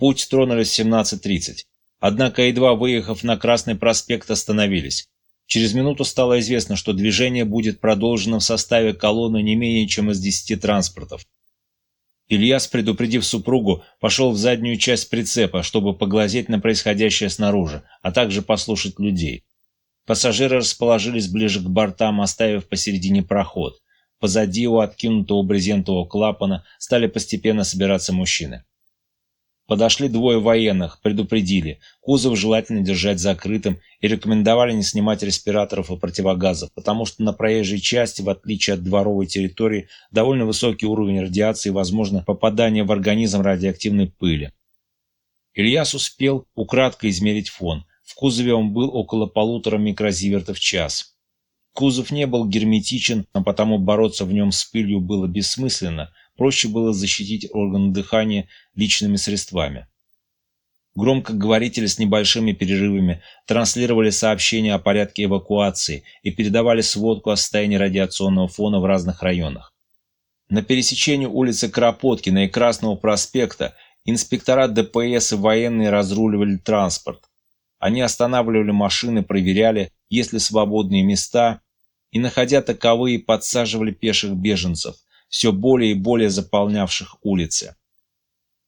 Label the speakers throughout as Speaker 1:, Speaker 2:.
Speaker 1: путь тронулись в 17.30. Однако, едва выехав на Красный проспект, остановились. Через минуту стало известно, что движение будет продолжено в составе колонны не менее чем из 10 транспортов. Ильяс, предупредив супругу, пошел в заднюю часть прицепа, чтобы поглазеть на происходящее снаружи, а также послушать людей. Пассажиры расположились ближе к бортам, оставив посередине проход. Позади у откинутого брезентового клапана стали постепенно собираться мужчины. Подошли двое военных, предупредили, кузов желательно держать закрытым и рекомендовали не снимать респираторов и противогазов, потому что на проезжей части, в отличие от дворовой территории, довольно высокий уровень радиации и возможно попадание в организм радиоактивной пыли. Ильяс успел украдкой измерить фон. В кузове он был около полутора микрозивертов в час. Кузов не был герметичен, а потому бороться в нем с пылью было бессмысленно, проще было защитить органы дыхания личными средствами. Громкоговорители с небольшими перерывами транслировали сообщения о порядке эвакуации и передавали сводку о состоянии радиационного фона в разных районах. На пересечении улицы Кропоткина и Красного проспекта инспектора ДПС и военные разруливали транспорт. Они останавливали машины, проверяли, есть ли свободные места, и, находя таковые, подсаживали пеших беженцев – все более и более заполнявших улицы.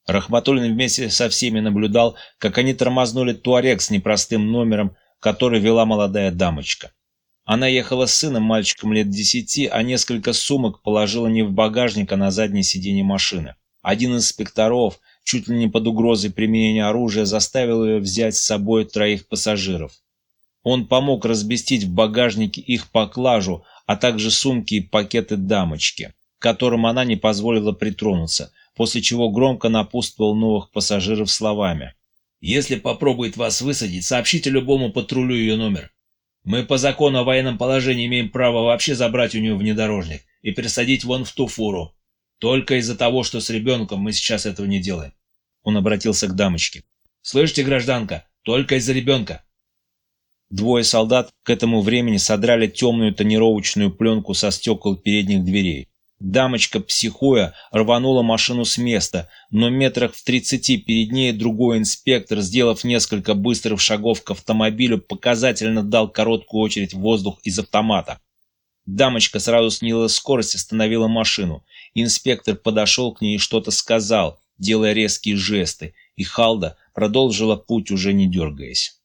Speaker 1: Рахматуллин вместе со всеми наблюдал, как они тормознули туарек с непростым номером, который вела молодая дамочка. Она ехала с сыном, мальчиком лет десяти, а несколько сумок положила не в багажник, а на заднее сиденье машины. Один из инспекторов, чуть ли не под угрозой применения оружия, заставил ее взять с собой троих пассажиров. Он помог разбестить в багажнике их поклажу, а также сумки и пакеты дамочки которым она не позволила притронуться, после чего громко напутствовал новых пассажиров словами. «Если попробует вас высадить, сообщите любому патрулю ее номер. Мы по закону о военном положении имеем право вообще забрать у нее внедорожник и пересадить вон в ту фуру. Только из-за того, что с ребенком мы сейчас этого не делаем». Он обратился к дамочке. «Слышите, гражданка, только из-за ребенка». Двое солдат к этому времени содрали темную тонировочную пленку со стекол передних дверей. Дамочка, психуя, рванула машину с места, но метрах в тридцати перед ней другой инспектор, сделав несколько быстрых шагов к автомобилю, показательно дал короткую очередь в воздух из автомата. Дамочка сразу снизила скорость, остановила машину. Инспектор подошел к ней и что-то сказал, делая резкие жесты, и Халда продолжила путь, уже не дергаясь.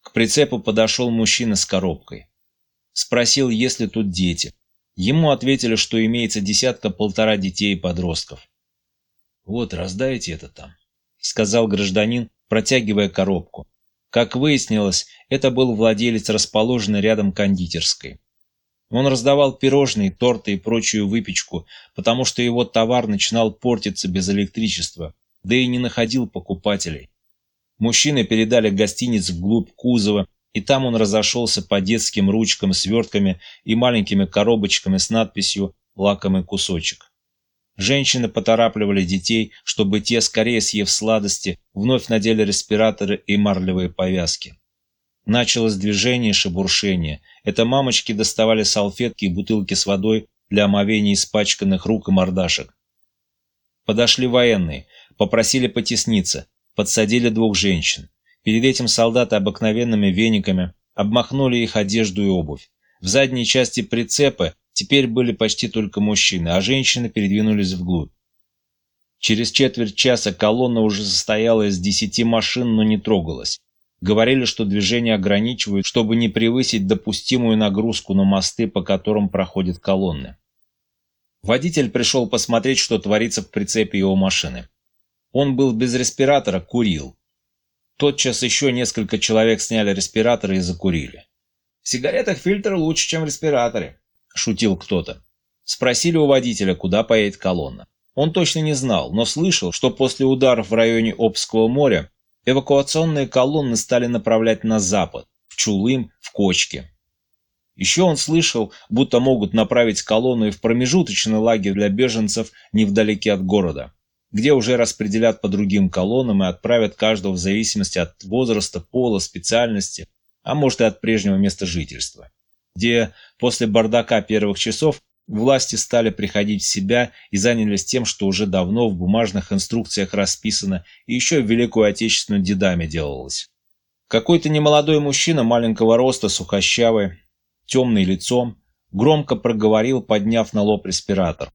Speaker 1: К прицепу подошел мужчина с коробкой. Спросил, есть ли тут дети. Ему ответили, что имеется десятка-полтора детей и подростков. «Вот, раздайте это там», — сказал гражданин, протягивая коробку. Как выяснилось, это был владелец расположенной рядом кондитерской. Он раздавал пирожные, торты и прочую выпечку, потому что его товар начинал портиться без электричества, да и не находил покупателей. Мужчины передали гостиниц вглубь кузова, и там он разошелся по детским ручкам, свертками и маленькими коробочками с надписью «Лакомый кусочек». Женщины поторапливали детей, чтобы те, скорее съев сладости, вновь надели респираторы и марлевые повязки. Началось движение и шебуршение. Это мамочки доставали салфетки и бутылки с водой для омовения испачканных рук и мордашек. Подошли военные, попросили потесниться, подсадили двух женщин. Перед этим солдаты обыкновенными вениками обмахнули их одежду и обувь. В задней части прицепа теперь были почти только мужчины, а женщины передвинулись вглубь. Через четверть часа колонна уже состояла из десяти машин, но не трогалась. Говорили, что движение ограничивают, чтобы не превысить допустимую нагрузку на мосты, по которым проходят колонны. Водитель пришел посмотреть, что творится в прицепе его машины. Он был без респиратора, курил. Тотчас еще несколько человек сняли респираторы и закурили. «В сигаретах фильтр лучше, чем в респираторе», – шутил кто-то. Спросили у водителя, куда поедет колонна. Он точно не знал, но слышал, что после ударов в районе Обского моря эвакуационные колонны стали направлять на запад, в Чулым, в Кочки. Еще он слышал, будто могут направить колонны в промежуточный лагерь для беженцев невдалеке от города где уже распределят по другим колоннам и отправят каждого в зависимости от возраста, пола, специальности, а может и от прежнего места жительства. Где после бардака первых часов Власти стали приходить в себя и занялись тем, что уже давно в бумажных инструкциях расписано и еще в Великую Отечественную дедами делалось. Какой-то немолодой мужчина маленького роста, сухощавый, темный лицом, громко проговорил, подняв на лоб респиратор.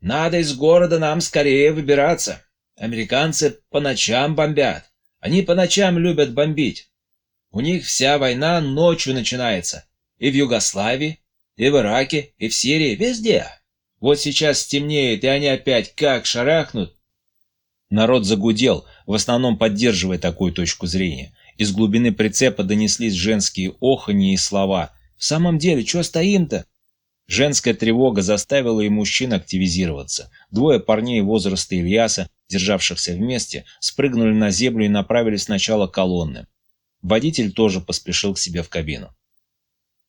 Speaker 1: «Надо из города нам скорее выбираться. Американцы по ночам бомбят. Они по ночам любят бомбить. У них вся война ночью начинается. И в Югославии, и в Ираке, и в Сирии, везде. Вот сейчас стемнеет, и они опять как шарахнут. Народ загудел, в основном поддерживая такую точку зрения. Из глубины прицепа донеслись женские оханье и слова. «В самом деле, что стоим-то?» Женская тревога заставила и мужчин активизироваться. Двое парней возраста Ильяса, державшихся вместе, спрыгнули на землю и направились сначала колонны. Водитель тоже поспешил к себе в кабину.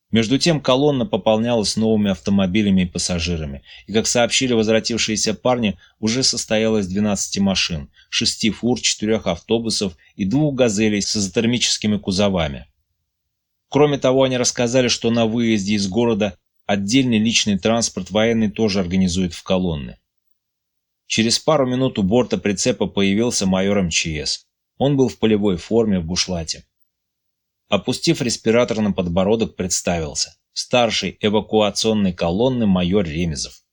Speaker 1: Между тем колонна пополнялась новыми автомобилями и пассажирами, и, как сообщили возвратившиеся парни, уже состоялось 12 машин, 6 фур, 4 автобусов и двух газелей с изотермическими кузовами. Кроме того, они рассказали, что на выезде из города отдельный личный транспорт военный тоже организует в колонны. Через пару минут у борта прицепа появился майор МЧС. Он был в полевой форме в бушлате. Опустив респиратор на подбородок, представился. Старший эвакуационной колонны майор Ремезов.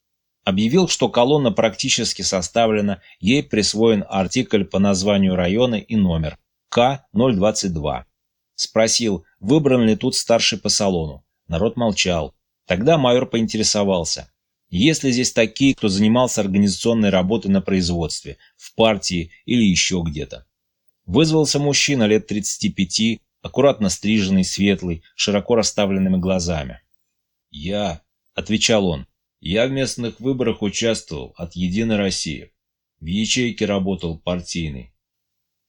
Speaker 1: Объявил, что колонна практически составлена, ей присвоен артикль по названию района и номер К-022. Спросил, выбран ли тут старший по салону. Народ молчал. Тогда майор поинтересовался, есть ли здесь такие, кто занимался организационной работой на производстве, в партии или еще где-то. Вызвался мужчина лет 35, аккуратно стриженный, светлый, широко расставленными глазами. «Я», — отвечал он, — «я в местных выборах участвовал от «Единой России». В ячейке работал партийный».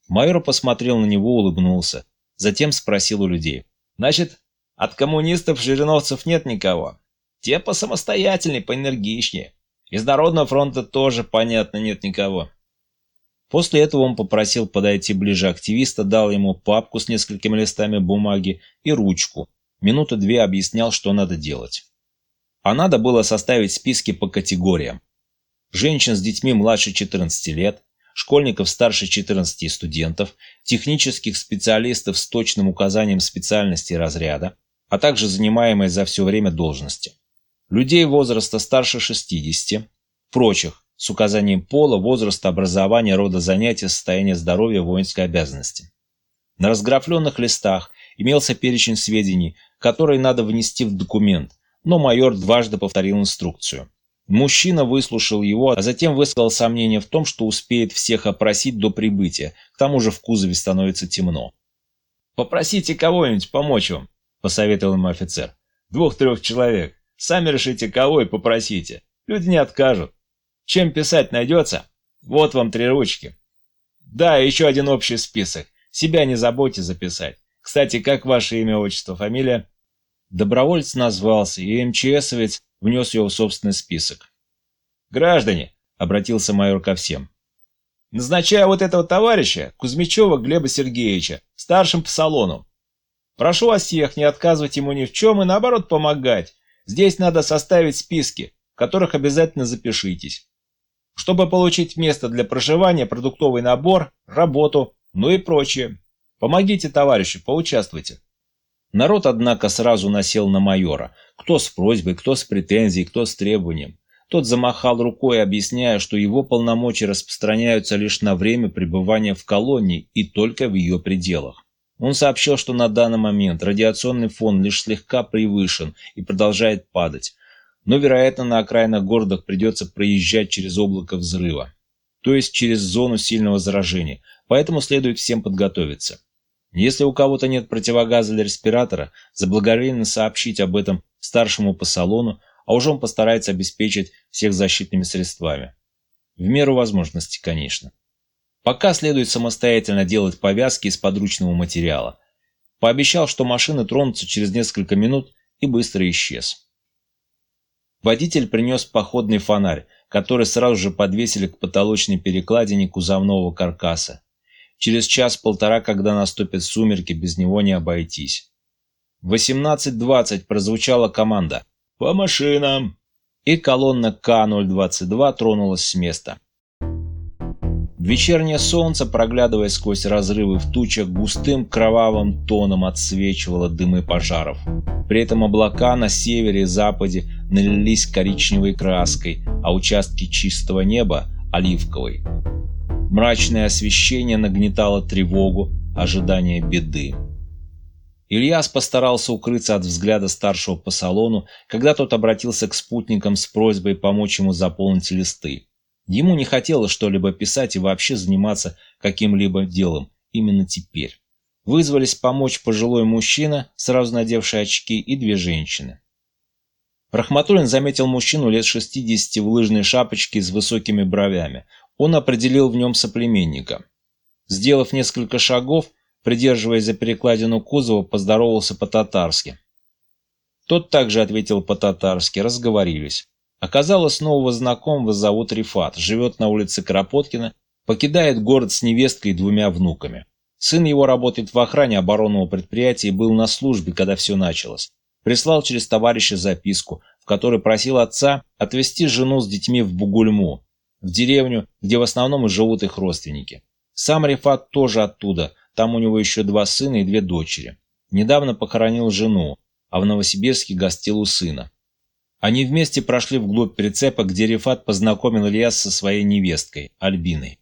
Speaker 1: Майор посмотрел на него, улыбнулся. Затем спросил у людей. «Значит, от коммунистов-жириновцев нет никого? Те посамостоятельнее, поэнергичнее. Из Народного фронта тоже, понятно, нет никого». После этого он попросил подойти ближе активиста, дал ему папку с несколькими листами бумаги и ручку. Минуты две объяснял, что надо делать. А надо было составить списки по категориям. Женщин с детьми младше 14 лет, школьников старше 14 и студентов, технических специалистов с точным указанием специальности и разряда, а также занимаемые за все время должности. Людей возраста старше 60, прочих, с указанием пола, возраста, образования, рода занятия, состояния здоровья, воинской обязанности. На разграфленных листах имелся перечень сведений, которые надо внести в документ, но майор дважды повторил инструкцию. Мужчина выслушал его, а затем высказал сомнение в том, что успеет всех опросить до прибытия, к тому же в кузове становится темно. «Попросите кого-нибудь помочь вам», – посоветовал ему офицер. «Двух-трех человек. Сами решите, кого и попросите. Люди не откажут». Чем писать найдется? Вот вам три ручки. Да, еще один общий список. Себя не забудьте записать. Кстати, как ваше имя, отчество, фамилия? Добровольец назвался, и МЧСовец внес его в собственный список. «Граждане!» — обратился майор ко всем. «Назначаю вот этого товарища, Кузьмичева Глеба Сергеевича, старшим по салону. Прошу вас всех не отказывать ему ни в чем и наоборот помогать. Здесь надо составить списки, в которых обязательно запишитесь чтобы получить место для проживания, продуктовый набор, работу, ну и прочее. Помогите, товарищи, поучаствуйте. Народ, однако, сразу насел на майора. Кто с просьбой, кто с претензией, кто с требованием. Тот замахал рукой, объясняя, что его полномочия распространяются лишь на время пребывания в колонии и только в ее пределах. Он сообщил, что на данный момент радиационный фон лишь слегка превышен и продолжает падать, но, вероятно, на окраинах города придется проезжать через облако взрыва, то есть через зону сильного заражения, поэтому следует всем подготовиться. Если у кого-то нет противогаза для респиратора, заблаговременно сообщить об этом старшему по салону, а уже он постарается обеспечить всех защитными средствами. В меру возможности, конечно. Пока следует самостоятельно делать повязки из подручного материала. Пообещал, что машины тронутся через несколько минут и быстро исчез. Водитель принес походный фонарь, который сразу же подвесили к потолочной перекладине кузовного каркаса. Через час-полтора, когда наступят сумерки, без него не обойтись. В 18.20 прозвучала команда «По машинам!» и колонна К-022 тронулась с места. Вечернее солнце, проглядывая сквозь разрывы в тучах, густым кровавым тоном отсвечивало дымы пожаров. При этом облака на севере и западе налились коричневой краской, а участки чистого неба – оливковой. Мрачное освещение нагнетало тревогу, ожидание беды. Ильяс постарался укрыться от взгляда старшего по салону, когда тот обратился к спутникам с просьбой помочь ему заполнить листы. Ему не хотелось что-либо писать и вообще заниматься каким-либо делом именно теперь. Вызвались помочь пожилой мужчина, сразу надевший очки, и две женщины. Рахматуллин заметил мужчину лет 60 в лыжной шапочке с высокими бровями. Он определил в нем соплеменника. Сделав несколько шагов, придерживаясь за перекладину кузова, поздоровался по-татарски. Тот также ответил по-татарски, разговорились. Оказалось, нового знакомого зовут Рифат, живет на улице Кропоткина, покидает город с невесткой и двумя внуками. Сын его работает в охране оборонного предприятия и был на службе, когда все началось. Прислал через товарища записку, в которой просил отца отвезти жену с детьми в Бугульму, в деревню, где в основном и живут их родственники. Сам Рифат тоже оттуда, там у него еще два сына и две дочери. Недавно похоронил жену, а в Новосибирске гостил у сына. Они вместе прошли вглубь прицепа, где Рифат познакомил Ильяс со своей невесткой, Альбиной.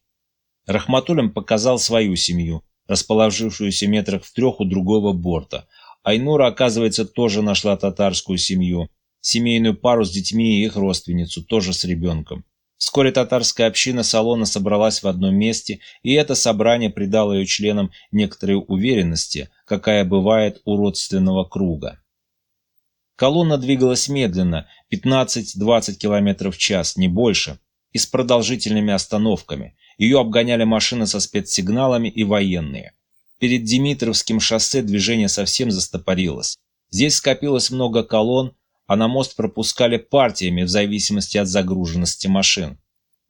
Speaker 1: Рахматуллин показал свою семью, расположившуюся метрах в трех у другого борта. Айнура, оказывается, тоже нашла татарскую семью, семейную пару с детьми и их родственницу, тоже с ребенком. Вскоре татарская община салона собралась в одном месте, и это собрание придало ее членам некоторой уверенности, какая бывает у родственного круга. Колонна двигалась медленно, 15-20 км в час, не больше, и с продолжительными остановками. Ее обгоняли машины со спецсигналами и военные. Перед Димитровским шоссе движение совсем застопорилось. Здесь скопилось много колонн, а на мост пропускали партиями в зависимости от загруженности машин.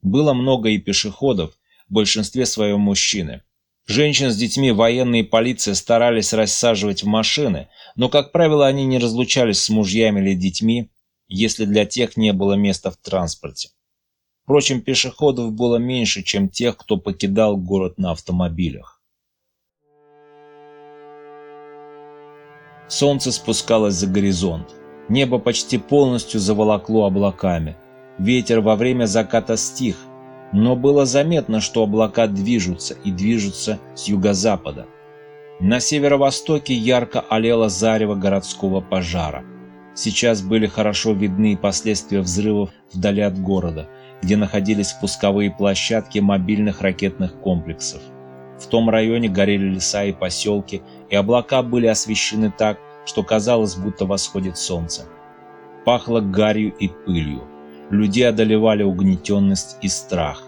Speaker 1: Было много и пешеходов, в большинстве своем мужчины. Женщин с детьми военные и полиция старались рассаживать в машины, но, как правило, они не разлучались с мужьями или детьми, если для тех не было места в транспорте. Впрочем, пешеходов было меньше, чем тех, кто покидал город на автомобилях. Солнце спускалось за горизонт. Небо почти полностью заволокло облаками. Ветер во время заката стих, но было заметно, что облака движутся и движутся с юго-запада. На северо-востоке ярко олело зарево городского пожара. Сейчас были хорошо видны последствия взрывов вдали от города, где находились пусковые площадки мобильных ракетных комплексов. В том районе горели леса и поселки, и облака были освещены так, что казалось, будто восходит солнце. Пахло гарью и пылью. Людей одолевали угнетенность и страх.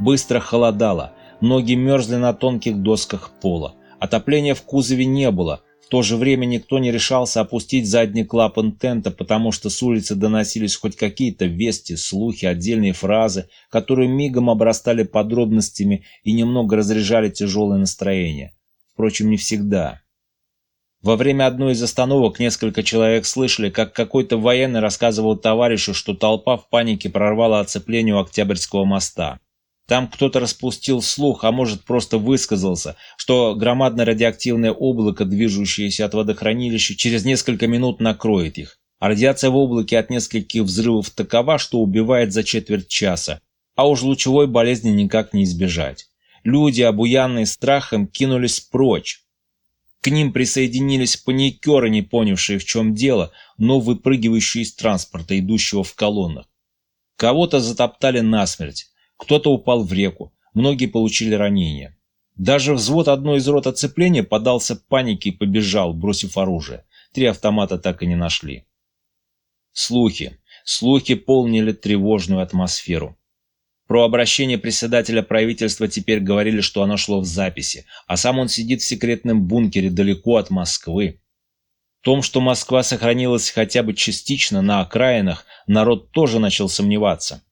Speaker 1: Быстро холодало, ноги мерзли на тонких досках пола. Отопления в кузове не было. В то же время никто не решался опустить задний клапан тента, потому что с улицы доносились хоть какие-то вести, слухи, отдельные фразы, которые мигом обрастали подробностями и немного разряжали тяжелое настроение. Впрочем, не всегда. Во время одной из остановок несколько человек слышали, как какой-то военный рассказывал товарищу, что толпа в панике прорвала оцепление у Октябрьского моста. Там кто-то распустил слух, а может просто высказался, что громадное радиоактивное облако, движущееся от водохранилища, через несколько минут накроет их. А радиация в облаке от нескольких взрывов такова, что убивает за четверть часа, а уж лучевой болезни никак не избежать. Люди, обуянные страхом, кинулись прочь. К ним присоединились паникеры, не понявшие в чем дело, но выпрыгивающие из транспорта, идущего в колоннах. Кого-то затоптали насмерть, кто-то упал в реку, многие получили ранения. Даже взвод одной из рот оцепления подался панике и побежал, бросив оружие. Три автомата так и не нашли. Слухи. Слухи полнили тревожную атмосферу. Про обращение председателя правительства теперь говорили, что оно шло в записи, а сам он сидит в секретном бункере далеко от Москвы. В том, что Москва сохранилась хотя бы частично на окраинах, народ тоже начал сомневаться.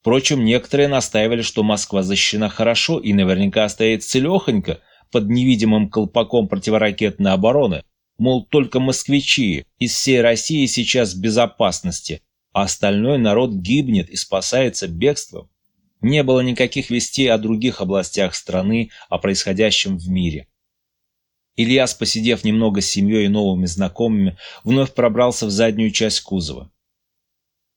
Speaker 1: Впрочем, некоторые настаивали, что Москва защищена хорошо и наверняка стоит целехонько под невидимым колпаком противоракетной обороны, мол, только москвичи из всей России сейчас в безопасности, а остальной народ гибнет и спасается бегством. Не было никаких вестей о других областях страны, о происходящем в мире. Ильяс, посидев немного с семьей и новыми знакомыми, вновь пробрался в заднюю часть кузова.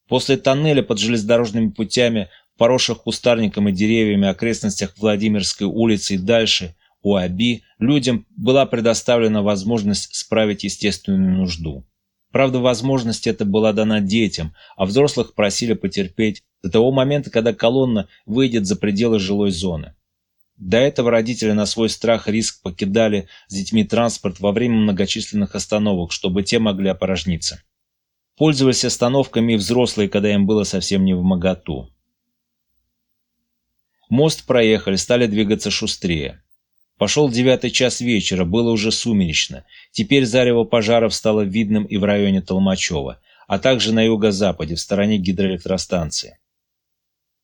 Speaker 1: После тоннеля под железнодорожными путями, поросших кустарником и деревьями окрестностях Владимирской улицы и дальше, у Аби, людям была предоставлена возможность справить естественную нужду. Правда, возможность эта была дана детям, а взрослых просили потерпеть до того момента, когда колонна выйдет за пределы жилой зоны. До этого родители на свой страх и риск покидали с детьми транспорт во время многочисленных остановок, чтобы те могли опорожниться. Пользовались остановками и взрослые, когда им было совсем не в моготу. Мост проехали, стали двигаться шустрее. Пошел девятый час вечера, было уже сумеречно. Теперь зарево пожаров стало видным и в районе Толмачева, а также на юго-западе, в стороне гидроэлектростанции.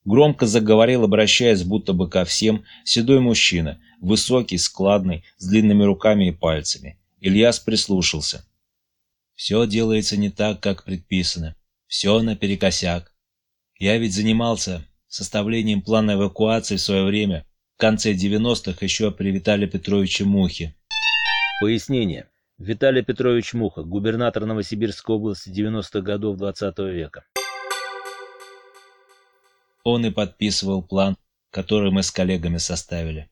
Speaker 1: Громко заговорил, обращаясь будто бы ко всем, седой мужчина, высокий, складный, с длинными руками и пальцами. Ильяс прислушался. «Все делается не так, как предписано. Все наперекосяк. Я ведь занимался составлением плана эвакуации в свое время, в конце 90-х еще при Виталии Петровиче Мухе».
Speaker 2: Пояснение. Виталий Петрович Муха, губернатор Новосибирской области 90-х годов 20 -го века.
Speaker 1: Он и подписывал план, который мы с коллегами составили.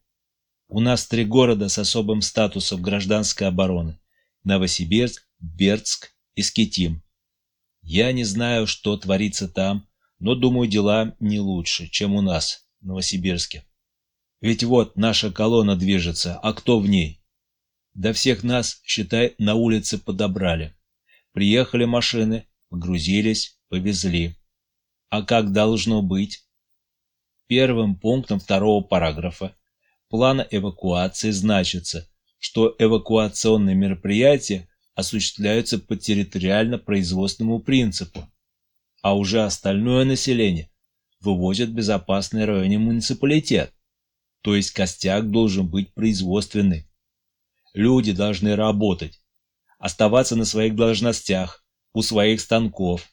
Speaker 1: У нас три города с особым статусом гражданской обороны. Новосибирск, Бердск и Скитим. Я не знаю, что творится там, но думаю, дела не лучше, чем у нас, в Новосибирске. Ведь вот наша колонна движется, а кто в ней? Да всех нас, считай, на улице подобрали. Приехали машины, погрузились, повезли. А как должно быть? Первым пунктом второго параграфа плана эвакуации значится, что эвакуационные мероприятия осуществляются по территориально-производственному принципу, а уже остальное население вывозят в безопасный районе муниципалитет, то есть костяк должен быть производственный. Люди должны работать, оставаться на своих должностях, у своих станков.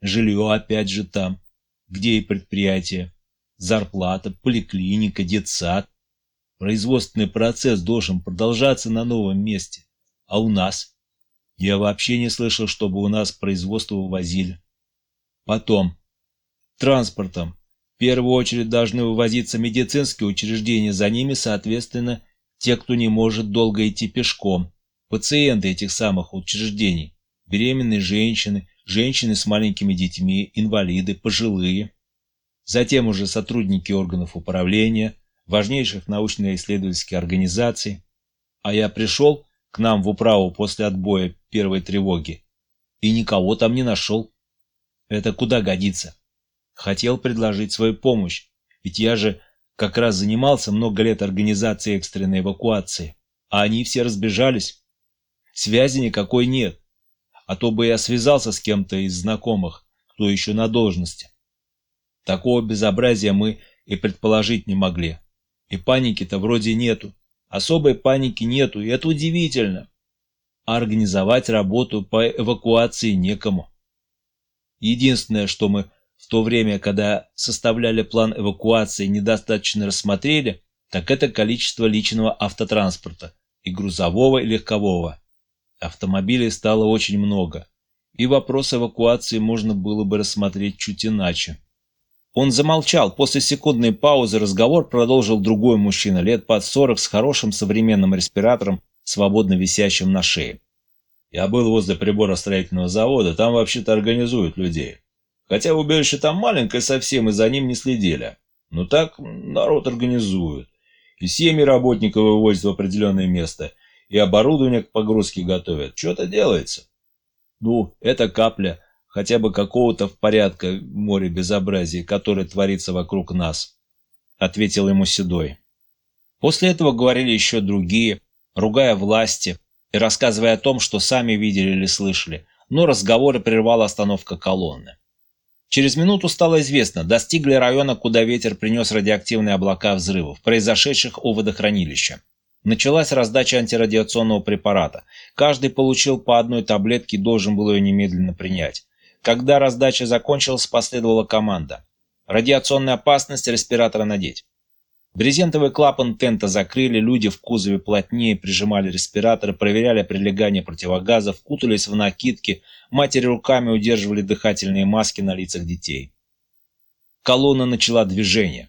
Speaker 1: Жилье опять же там, где и предприятие зарплата, поликлиника, детсад. Производственный процесс должен продолжаться на новом месте. А у нас? Я вообще не слышал, чтобы у нас производство вывозили. Потом. Транспортом. В первую очередь должны вывозиться медицинские учреждения, за ними, соответственно, те, кто не может долго идти пешком. Пациенты этих самых учреждений. Беременные женщины, женщины с маленькими детьми, инвалиды, пожилые. Затем уже сотрудники органов управления, важнейших научно-исследовательских организаций. А я пришел к нам в управу после отбоя первой тревоги и никого там не нашел. Это куда годится? Хотел предложить свою помощь, ведь я же как раз занимался много лет организацией экстренной эвакуации, а они все разбежались. Связи никакой нет, а то бы я связался с кем-то из знакомых, кто еще на должности. Такого безобразия мы и предположить не могли. И паники-то вроде нету. Особой паники нету, и это удивительно. А организовать работу по эвакуации некому. Единственное, что мы в то время, когда составляли план эвакуации, недостаточно рассмотрели, так это количество личного автотранспорта, и грузового, и легкового. Автомобилей стало очень много, и вопрос эвакуации можно было бы рассмотреть чуть иначе. Он замолчал. После секундной паузы разговор продолжил другой мужчина, лет под сорок, с хорошим современным респиратором, свободно висящим на шее. Я был возле приборостроительного завода, там вообще-то организуют людей. Хотя убежище там маленькое совсем, и за ним не следили. Но так народ организует. И семьи работников вывозят в определенное место, и оборудование к погрузке готовят. Что-то делается. Ну, это капля хотя бы какого-то в порядке море безобразия, которое творится вокруг нас», — ответил ему Седой. После этого говорили еще другие, ругая власти и рассказывая о том, что сами видели или слышали, но разговоры прервала остановка колонны. Через минуту стало известно, достигли района, куда ветер принес радиоактивные облака взрывов, произошедших у водохранилища. Началась раздача антирадиационного препарата. Каждый получил по одной таблетке и должен был ее немедленно принять. Когда раздача закончилась, последовала команда. Радиационная опасность, респиратора надеть. Брезентовый клапан тента закрыли, люди в кузове плотнее прижимали респираторы, проверяли прилегание противогазов, кутались в накидки, матери руками удерживали дыхательные маски на лицах детей. Колонна начала движение.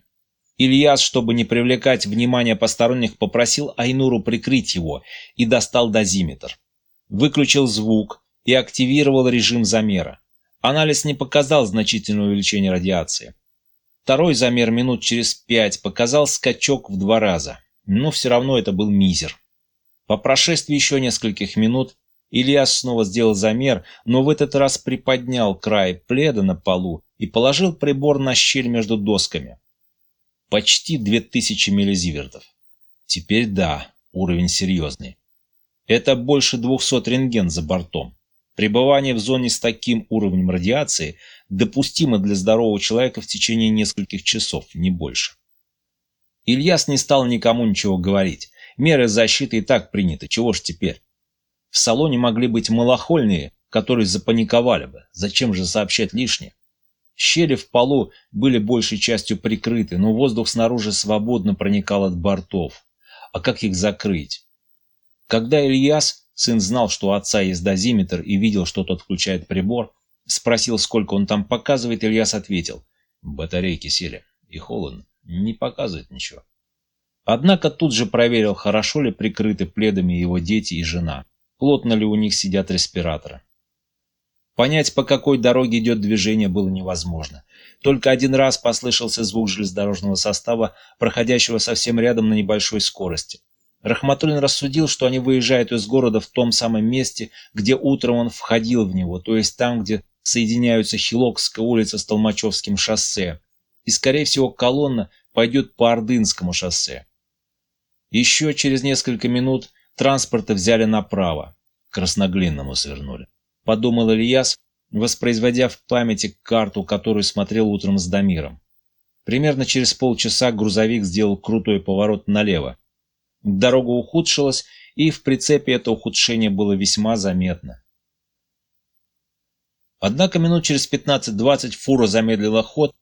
Speaker 1: Ильяс, чтобы не привлекать внимание посторонних, попросил Айнуру прикрыть его и достал дозиметр. Выключил звук и активировал режим замера. Анализ не показал значительного увеличения радиации. Второй замер минут через пять показал скачок в два раза, но все равно это был мизер. По прошествии еще нескольких минут Ильяс снова сделал замер, но в этот раз приподнял край пледа на полу и положил прибор на щель между досками. Почти 2000 миллизивертов. Теперь да, уровень серьезный. Это больше 200 рентген за бортом. Пребывание в зоне с таким уровнем радиации допустимо для здорового человека в течение нескольких часов, не больше. Ильяс не стал никому ничего говорить. Меры защиты и так приняты, чего ж теперь? В салоне могли быть малохольные, которые запаниковали бы. Зачем же сообщать лишнее? Щели в полу были большей частью прикрыты, но воздух снаружи свободно проникал от бортов. А как их закрыть? Когда Ильяс Сын знал, что у отца есть дозиметр и видел, что тот включает прибор. Спросил, сколько он там показывает, Ильяс ответил. Батарейки сели. И холодно. Не показывает ничего. Однако тут же проверил, хорошо ли прикрыты пледами его дети и жена. Плотно ли у них сидят респираторы. Понять, по какой дороге идет движение, было невозможно. Только один раз послышался звук железнодорожного состава, проходящего совсем рядом на небольшой скорости. Рахматуллин рассудил, что они выезжают из города в том самом месте, где утром он входил в него, то есть там, где соединяются Хилокская улица с Толмачевским шоссе. И, скорее всего, колонна пойдет по Ордынскому шоссе. Еще через несколько минут транспорта взяли направо, к Красноглинному свернули. Подумал Ильяс, воспроизводя в памяти карту, которую смотрел утром с Дамиром. Примерно через полчаса грузовик сделал крутой поворот налево, Дорога ухудшилась, и в прицепе это ухудшение было весьма заметно. Однако минут через 15-20 фура замедлила ход,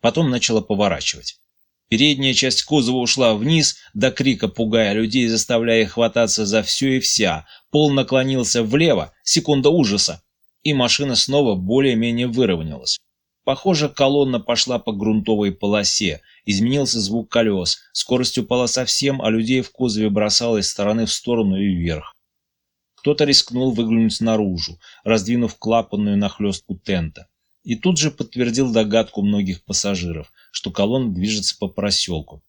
Speaker 1: потом начала поворачивать. Передняя часть кузова ушла вниз, до крика пугая людей, заставляя их хвататься за все и вся. Пол наклонился влево, секунда ужаса, и машина снова более-менее выровнялась. Похоже, колонна пошла по грунтовой полосе, изменился звук колес, скорость упала совсем, а людей в кузове бросало из стороны в сторону и вверх. Кто-то рискнул выглянуть наружу, раздвинув клапанную нахлестку тента. И тут же подтвердил догадку многих пассажиров, что колонна движется по проселку.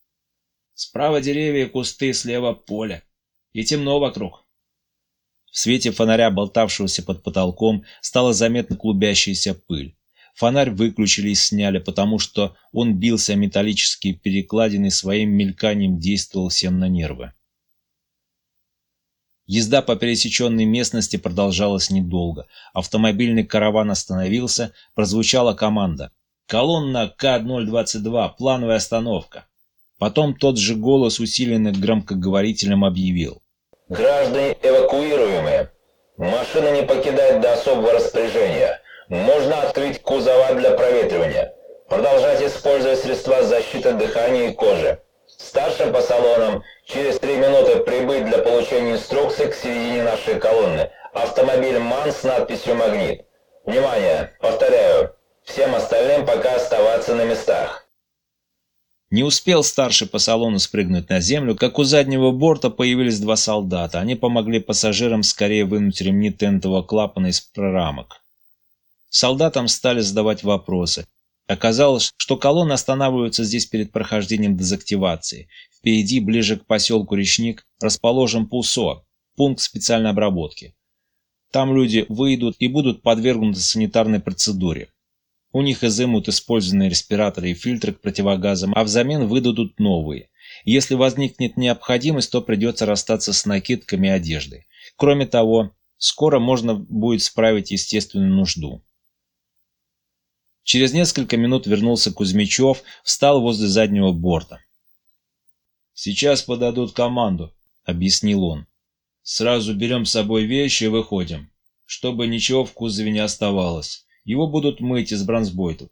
Speaker 1: Справа деревья и кусты, слева поле. И темно вокруг. В свете фонаря, болтавшегося под потолком, стала заметна клубящаяся пыль. Фонарь выключили и сняли, потому что он бился о металлические перекладины своим мельканием действовал всем на нервы. Езда по пересеченной местности продолжалась недолго. Автомобильный караван остановился, прозвучала команда. «Колонна К-022, плановая остановка». Потом тот же голос, усиленный громкоговорителем, объявил.
Speaker 3: «Граждане эвакуируемые. Машина не покидает до особого распоряжения. Можно открыть кузова для проветривания. Продолжать использовать средства защиты дыхания и кожи. Старшим по салонам через 3 минуты прибыть для получения инструкций к середине нашей колонны. Автомобиль МАН с надписью «Магнит». Внимание! Повторяю, всем остальным пока оставаться на местах.
Speaker 1: Не успел старший по салону спрыгнуть на землю, как у заднего борта появились два солдата. Они помогли пассажирам скорее вынуть ремни тентового клапана из прорамок. Солдатам стали задавать вопросы. Оказалось, что колонны останавливаются здесь перед прохождением дезактивации. Впереди, ближе к поселку Речник, расположен ПУСО, пункт специальной обработки. Там люди выйдут и будут подвергнуты санитарной процедуре. У них изымут использованные респираторы и фильтры к противогазам, а взамен выдадут новые. Если возникнет необходимость, то придется расстаться с накидками и одеждой. Кроме того, скоро можно будет справить естественную нужду. Через несколько минут вернулся Кузьмичев, встал возле заднего борта. «Сейчас подадут команду», — объяснил он. «Сразу берем с собой вещи и выходим, чтобы ничего в кузове не оставалось. Его будут мыть из бронзбойтов.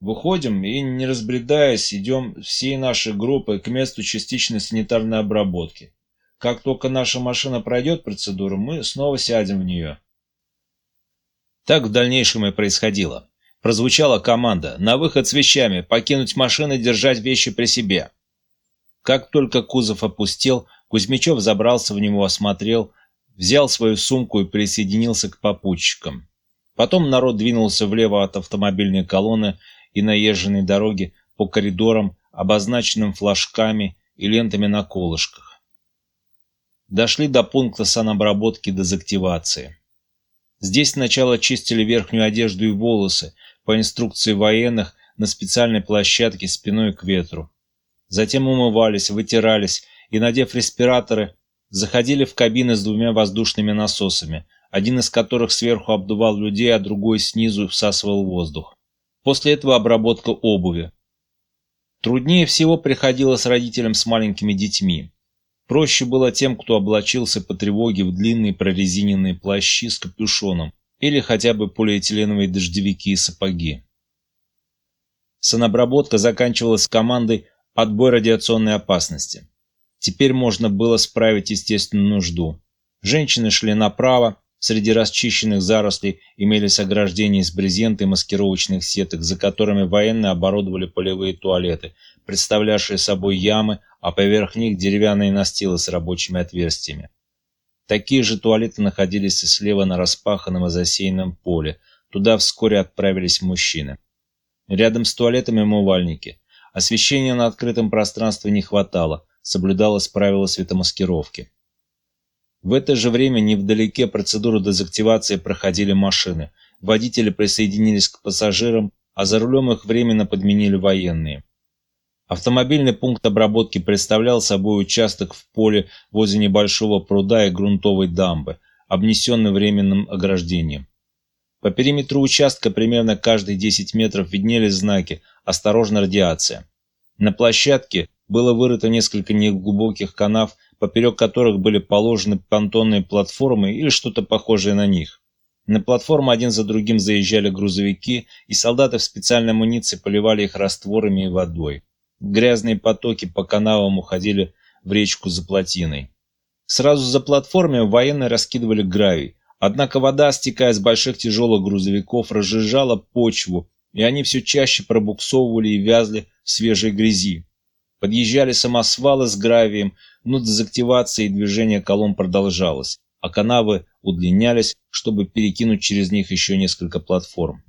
Speaker 1: Выходим и, не разбредаясь, идем всей нашей группой к месту частичной санитарной обработки. Как только наша машина пройдет процедуру, мы снова сядем в нее. Так в дальнейшем и происходило. Прозвучала команда «На выход с вещами, покинуть машину и держать вещи при себе». Как только кузов опустел, Кузьмичев забрался в него, осмотрел, взял свою сумку и присоединился к попутчикам. Потом народ двинулся влево от автомобильной колонны и наезженной дороги по коридорам, обозначенным флажками и лентами на колышках. Дошли до пункта санобработки дезактивации. Здесь сначала чистили верхнюю одежду и волосы, по инструкции военных, на специальной площадке спиной к ветру. Затем умывались, вытирались и, надев респираторы, заходили в кабины с двумя воздушными насосами, один из которых сверху обдувал людей, а другой снизу всасывал воздух. После этого обработка обуви. Труднее всего приходилось родителям с маленькими детьми. Проще было тем, кто облачился по тревоге в длинные прорезиненные плащи с капюшоном или хотя бы полиэтиленовые дождевики и сапоги. Санобработка заканчивалась командой «Отбой радиационной опасности». Теперь можно было справить естественную нужду. Женщины шли направо, Среди расчищенных зарослей имелись ограждения из брезента и маскировочных сеток, за которыми военные оборудовали полевые туалеты, представлявшие собой ямы, а поверх них деревянные настилы с рабочими отверстиями. Такие же туалеты находились и слева на распаханном и засеянном поле. Туда вскоре отправились мужчины. Рядом с туалетами умывальники. Освещения на открытом пространстве не хватало, соблюдалось правило светомаскировки. В это же время невдалеке процедуру дезактивации проходили машины. Водители присоединились к пассажирам, а за рулем их временно подменили военные. Автомобильный пункт обработки представлял собой участок в поле возле небольшого пруда и грунтовой дамбы, обнесенный временным ограждением. По периметру участка примерно каждые 10 метров виднелись знаки «Осторожно, радиация». На площадке было вырыто несколько неглубоких канав поперек которых были положены понтонные платформы или что-то похожее на них. На платформу один за другим заезжали грузовики, и солдаты в специальной амуниции поливали их растворами и водой. Грязные потоки по канавам уходили в речку за плотиной. Сразу за платформой военные раскидывали гравий, однако вода, стекая с больших тяжелых грузовиков, разжижала почву, и они все чаще пробуксовывали и вязли в свежей грязи. Подъезжали самосвалы с гравием, но дезактивация и движение колонн продолжалось, а канавы удлинялись, чтобы перекинуть через них еще несколько платформ.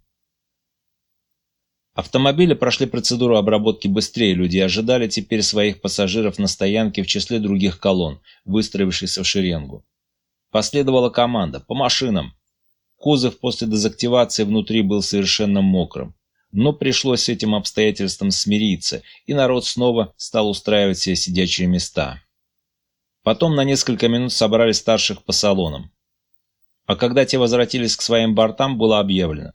Speaker 1: Автомобили прошли процедуру обработки быстрее, люди ожидали теперь своих пассажиров на стоянке в числе других колонн, выстроившихся в шеренгу. Последовала команда «По машинам!». Кузов после дезактивации внутри был совершенно мокрым. Но пришлось с этим обстоятельством смириться, и народ снова стал устраивать себе сидячие места. Потом на несколько минут собрали старших по салонам. А когда те возвратились к своим бортам, было объявлено.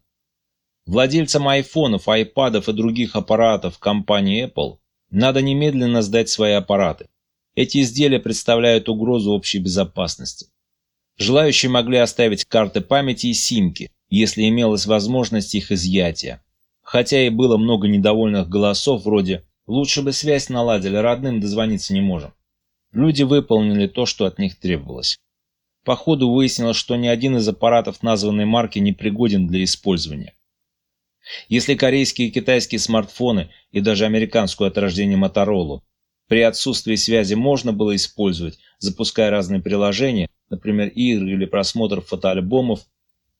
Speaker 1: Владельцам айфонов, айпадов и других аппаратов компании Apple надо немедленно сдать свои аппараты. Эти изделия представляют угрозу общей безопасности. Желающие могли оставить карты памяти и симки, если имелась возможность их изъятия хотя и было много недовольных голосов вроде «лучше бы связь наладили, родным дозвониться не можем». Люди выполнили то, что от них требовалось. По ходу выяснилось, что ни один из аппаратов названной марки не пригоден для использования. Если корейские и китайские смартфоны и даже американскую от рождения Моторолу при отсутствии связи можно было использовать, запуская разные приложения, например, игры или просмотр фотоальбомов,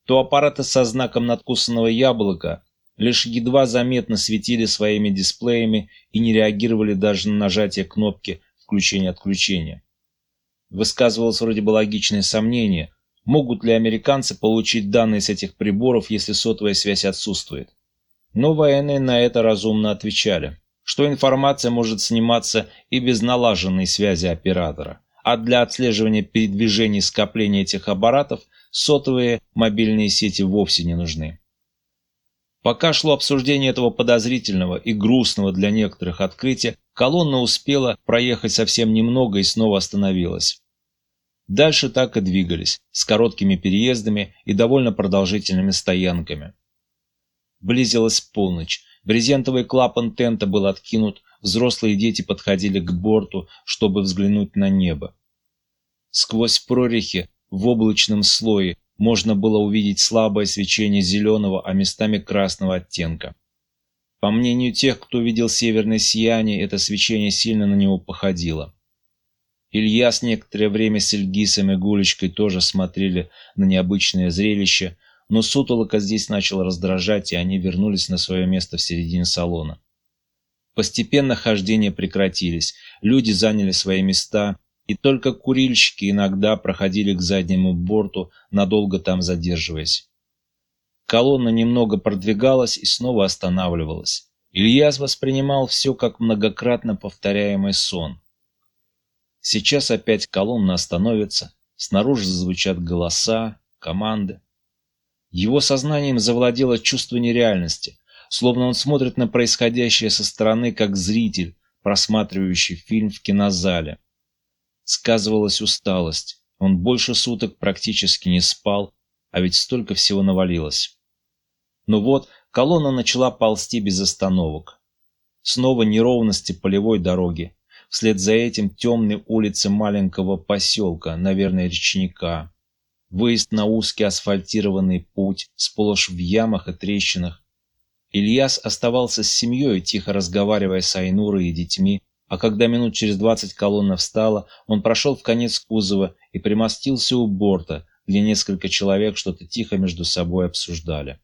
Speaker 1: то аппараты со знаком надкусанного яблока лишь едва заметно светили своими дисплеями и не реагировали даже на нажатие кнопки включения-отключения. Высказывалось вроде бы логичное сомнение, могут ли американцы получить данные с этих приборов, если сотовая связь отсутствует. Но военные на это разумно отвечали, что информация может сниматься и без налаженной связи оператора, а для отслеживания передвижений скопления этих аппаратов сотовые мобильные сети вовсе не нужны. Пока шло обсуждение этого подозрительного и грустного для некоторых открытия, колонна успела проехать совсем немного и снова остановилась. Дальше так и двигались, с короткими переездами и довольно продолжительными стоянками. Близилась полночь. Брезентовый клапан тента был откинут, взрослые дети подходили к борту, чтобы взглянуть на небо. Сквозь прорехи в облачном слое можно было увидеть слабое свечение зеленого, а местами красного оттенка. По мнению тех, кто видел северное сияние, это свечение сильно на него походило. Илья с некоторое время с Ильгисом и Гулечкой тоже смотрели на необычное зрелище, но сутолока здесь начала раздражать, и они вернулись на свое место в середине салона. Постепенно хождения прекратились, люди заняли свои места, и только курильщики иногда проходили к заднему борту, надолго там задерживаясь. Колонна немного продвигалась и снова останавливалась. Ильяс воспринимал все как многократно повторяемый сон. Сейчас опять колонна остановится, снаружи зазвучат голоса, команды. Его сознанием завладело чувство нереальности, словно он смотрит на происходящее со стороны как зритель, просматривающий фильм в кинозале. Сказывалась усталость, он больше суток практически не спал, а ведь столько всего навалилось. Но вот колонна начала ползти без остановок. Снова неровности полевой дороги. Вслед за этим темные улицы маленького поселка, наверное, речника. Выезд на узкий асфальтированный путь, сплошь в ямах и трещинах. Ильяс оставался с семьей, тихо разговаривая с Айнурой и детьми, а когда минут через двадцать колонна встала, он прошел в конец кузова и примостился у борта, где несколько человек что-то тихо между собой обсуждали.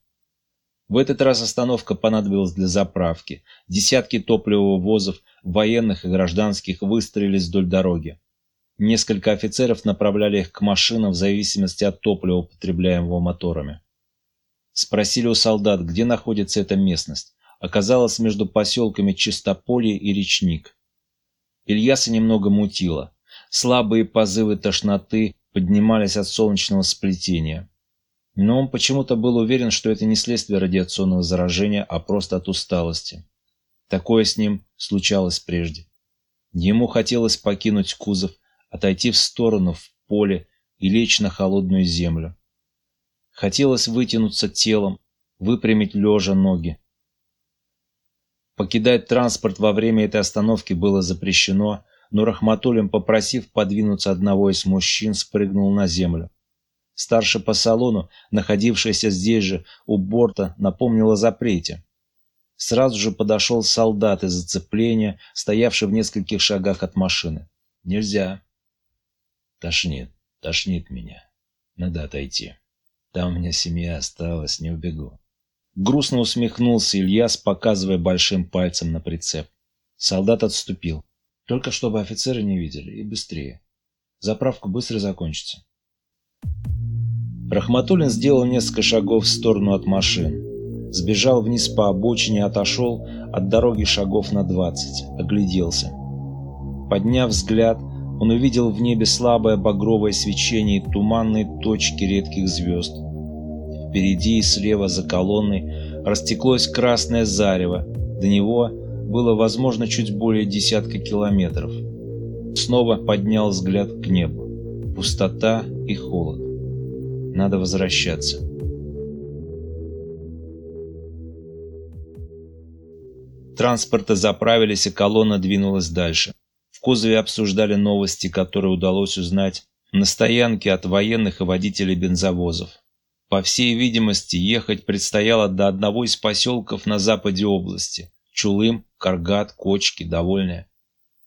Speaker 1: В этот раз остановка понадобилась для заправки. Десятки топливовозов, военных и гражданских, выстроились вдоль дороги. Несколько офицеров направляли их к машинам в зависимости от топлива, потребляемого моторами. Спросили у солдат, где находится эта местность. Оказалось между поселками Чистополье и Речник. Ильяса немного мутило. Слабые позывы тошноты поднимались от солнечного сплетения. Но он почему-то был уверен, что это не следствие радиационного заражения, а просто от усталости. Такое с ним случалось прежде. Ему хотелось покинуть кузов, отойти в сторону, в поле и лечь на холодную землю. Хотелось вытянуться телом, выпрямить лежа ноги, Покидать транспорт во время этой остановки было запрещено, но Рахматуллин, попросив подвинуться одного из мужчин, спрыгнул на землю. Старший по салону, находившийся здесь же, у борта, напомнил о запрете. Сразу же подошел солдат из зацепления, стоявший в нескольких шагах от машины. «Нельзя». «Тошнит, тошнит меня. Надо отойти. Там у меня семья осталась, не убегу». Грустно усмехнулся Ильяс, показывая большим пальцем на прицеп. Солдат отступил. Только чтобы офицеры не видели, и быстрее. Заправка быстро закончится. Рахматуллин сделал несколько шагов в сторону от машин. Сбежал вниз по обочине, отошел от дороги шагов на двадцать. Огляделся. Подняв взгляд, он увидел в небе слабое багровое свечение и туманные точки редких звезд. Впереди и слева за колонной растеклось красное зарево. До него было, возможно, чуть более десятка километров. Снова поднял взгляд к небу. Пустота и холод. Надо возвращаться. Транспорты заправились, и колонна двинулась дальше. Кузове обсуждали новости, которые удалось узнать на стоянке от военных и водителей бензовозов. По всей видимости, ехать предстояло до одного из поселков на западе области – Чулым, Каргат, Кочки, Довольная.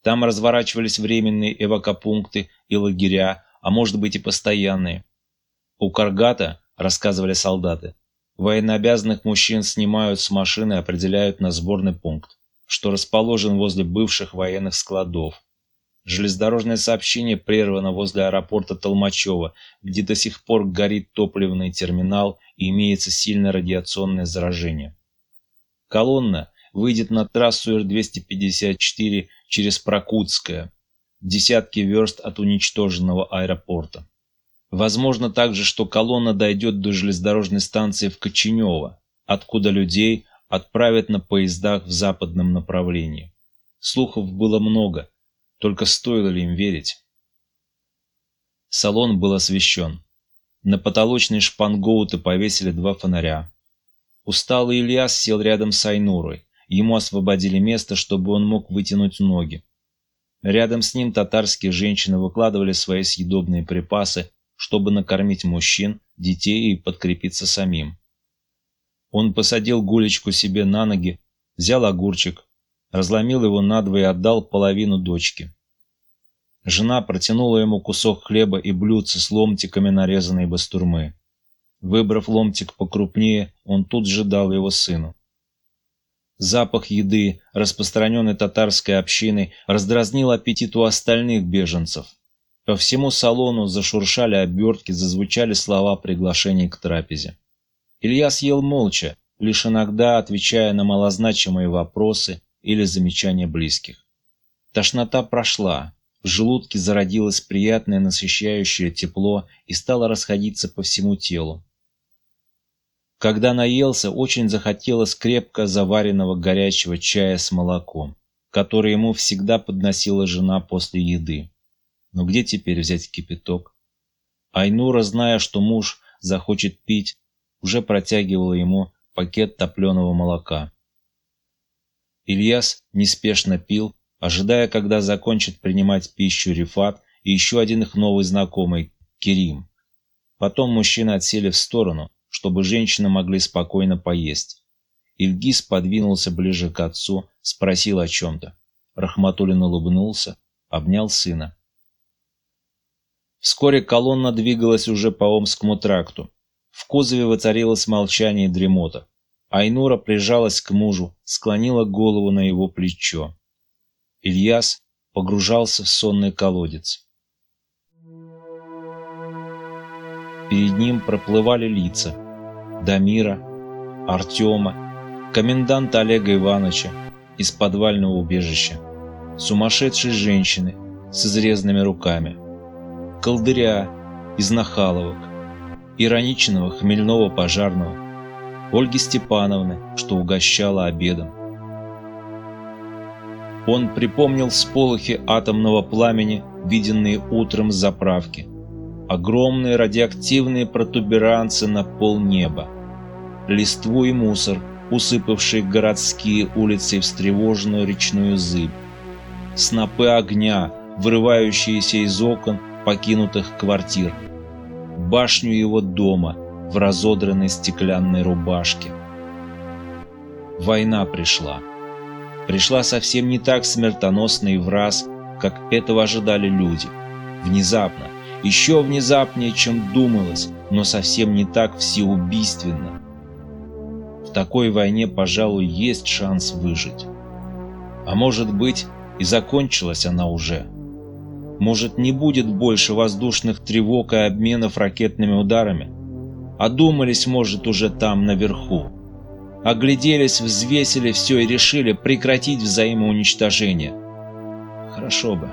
Speaker 1: Там разворачивались временные эвакопункты и лагеря, а может быть и постоянные. У Каргата, рассказывали солдаты, военнообязанных мужчин снимают с машины и определяют на сборный пункт, что расположен возле бывших военных складов. Железнодорожное сообщение прервано возле аэропорта Толмачева, где до сих пор горит топливный терминал и имеется сильное радиационное заражение. Колонна выйдет на трассу Р-254 через Прокутское, десятки верст от уничтоженного аэропорта. Возможно также, что колонна дойдет до железнодорожной станции в Коченево, откуда людей отправят на поездах в западном направлении. Слухов было много – только стоило ли им верить? Салон был освещен. На потолочные шпангоуты повесили два фонаря. Усталый Ильяс сел рядом с Айнурой. Ему освободили место, чтобы он мог вытянуть ноги. Рядом с ним татарские женщины выкладывали свои съедобные припасы, чтобы накормить мужчин, детей и подкрепиться самим. Он посадил гулечку себе на ноги, взял огурчик, разломил его надвое и отдал половину дочке. Жена протянула ему кусок хлеба и блюдце с ломтиками нарезанной бастурмы. Выбрав ломтик покрупнее, он тут же дал его сыну. Запах еды, распространенный татарской общиной, раздразнил аппетит у остальных беженцев. По всему салону зашуршали обертки, зазвучали слова приглашений к трапезе. Илья съел молча, лишь иногда отвечая на малозначимые вопросы или замечания близких. Тошнота прошла, в желудке зародилось приятное насыщающее тепло и стало расходиться по всему телу. Когда наелся, очень захотелось крепко заваренного горячего чая с молоком, который ему всегда подносила жена после еды. Но где теперь взять кипяток? Айнура, зная, что муж захочет пить, уже протягивала ему пакет топленого молока. Ильяс неспешно пил, ожидая, когда закончит принимать пищу Рифат и еще один их новый знакомый, Керим. Потом мужчины отсели в сторону, чтобы женщины могли спокойно поесть. Ильгиз подвинулся ближе к отцу, спросил о чем-то. Рахматуллин улыбнулся, обнял сына. Вскоре колонна двигалась уже по Омскому тракту. В кузове воцарилось молчание и дремота. Айнура прижалась к мужу, склонила голову на его плечо. Ильяс погружался в сонный колодец. Перед ним проплывали лица. Дамира, Артема, коменданта Олега Ивановича из подвального убежища, сумасшедшей женщины с изрезанными руками, колдыря из Нахаловок, ироничного хмельного пожарного, Ольги Степановны, что угощала обедом. Он припомнил всполохи атомного пламени, виденные утром с заправки. Огромные радиоактивные протуберанцы на полнеба. Листву и мусор, усыпавшие городские улицы в встревоженную речную зыбь. Снопы огня, вырывающиеся из окон покинутых квартир. Башню его дома в разодранной стеклянной рубашке. Война пришла пришла совсем не так смертоносно и раз, как этого ожидали люди. Внезапно, еще внезапнее, чем думалось, но совсем не так всеубийственно. В такой войне, пожалуй, есть шанс выжить. А может быть, и закончилась она уже. Может, не будет больше воздушных тревог и обменов ракетными ударами? Одумались, может, уже там, наверху. Огляделись, взвесили все и решили прекратить взаимоуничтожение. Хорошо бы.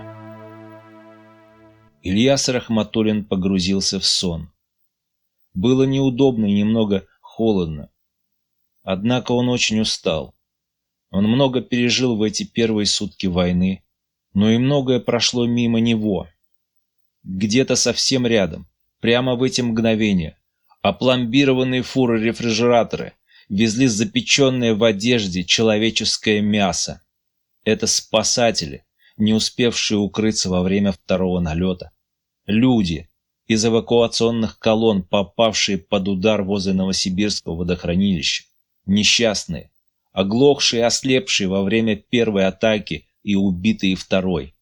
Speaker 1: Ильяс Рахматуллин погрузился в сон. Было неудобно и немного холодно. Однако он очень устал. Он много пережил в эти первые сутки войны, но и многое прошло мимо него. Где-то совсем рядом, прямо в эти мгновения, опломбированные фуры-рефрижераторы, везли запеченное в одежде человеческое мясо. Это спасатели, не успевшие укрыться во время второго налета. Люди из эвакуационных колонн, попавшие под удар возле Новосибирского водохранилища. Несчастные, оглохшие ослепшие во время первой атаки и убитые второй.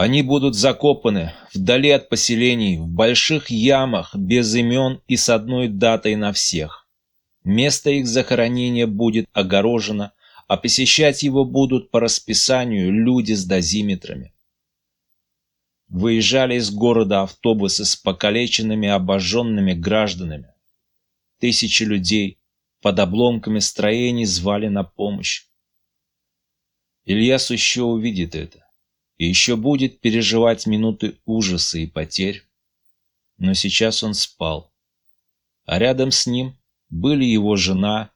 Speaker 1: Они будут закопаны вдали от поселений, в больших ямах, без имен и с одной датой на всех. Место их захоронения будет огорожено, а посещать его будут по расписанию люди с дозиметрами. Выезжали из города автобусы с покалеченными обожженными гражданами. Тысячи людей под обломками строений звали на помощь. Ильяс еще увидит это и еще будет переживать минуты ужаса и потерь. Но сейчас он спал, а рядом с ним были его жена,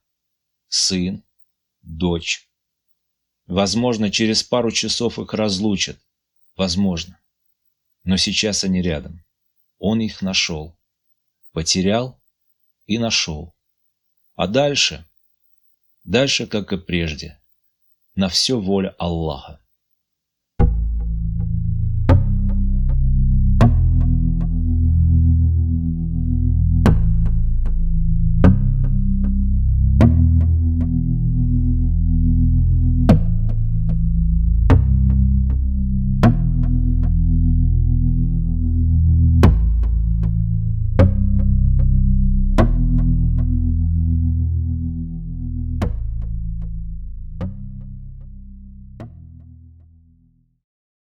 Speaker 1: сын, дочь. Возможно, через пару часов их разлучат. Возможно. Но сейчас они рядом. Он их нашел. Потерял и нашел. А дальше? Дальше, как и прежде. На все воля Аллаха.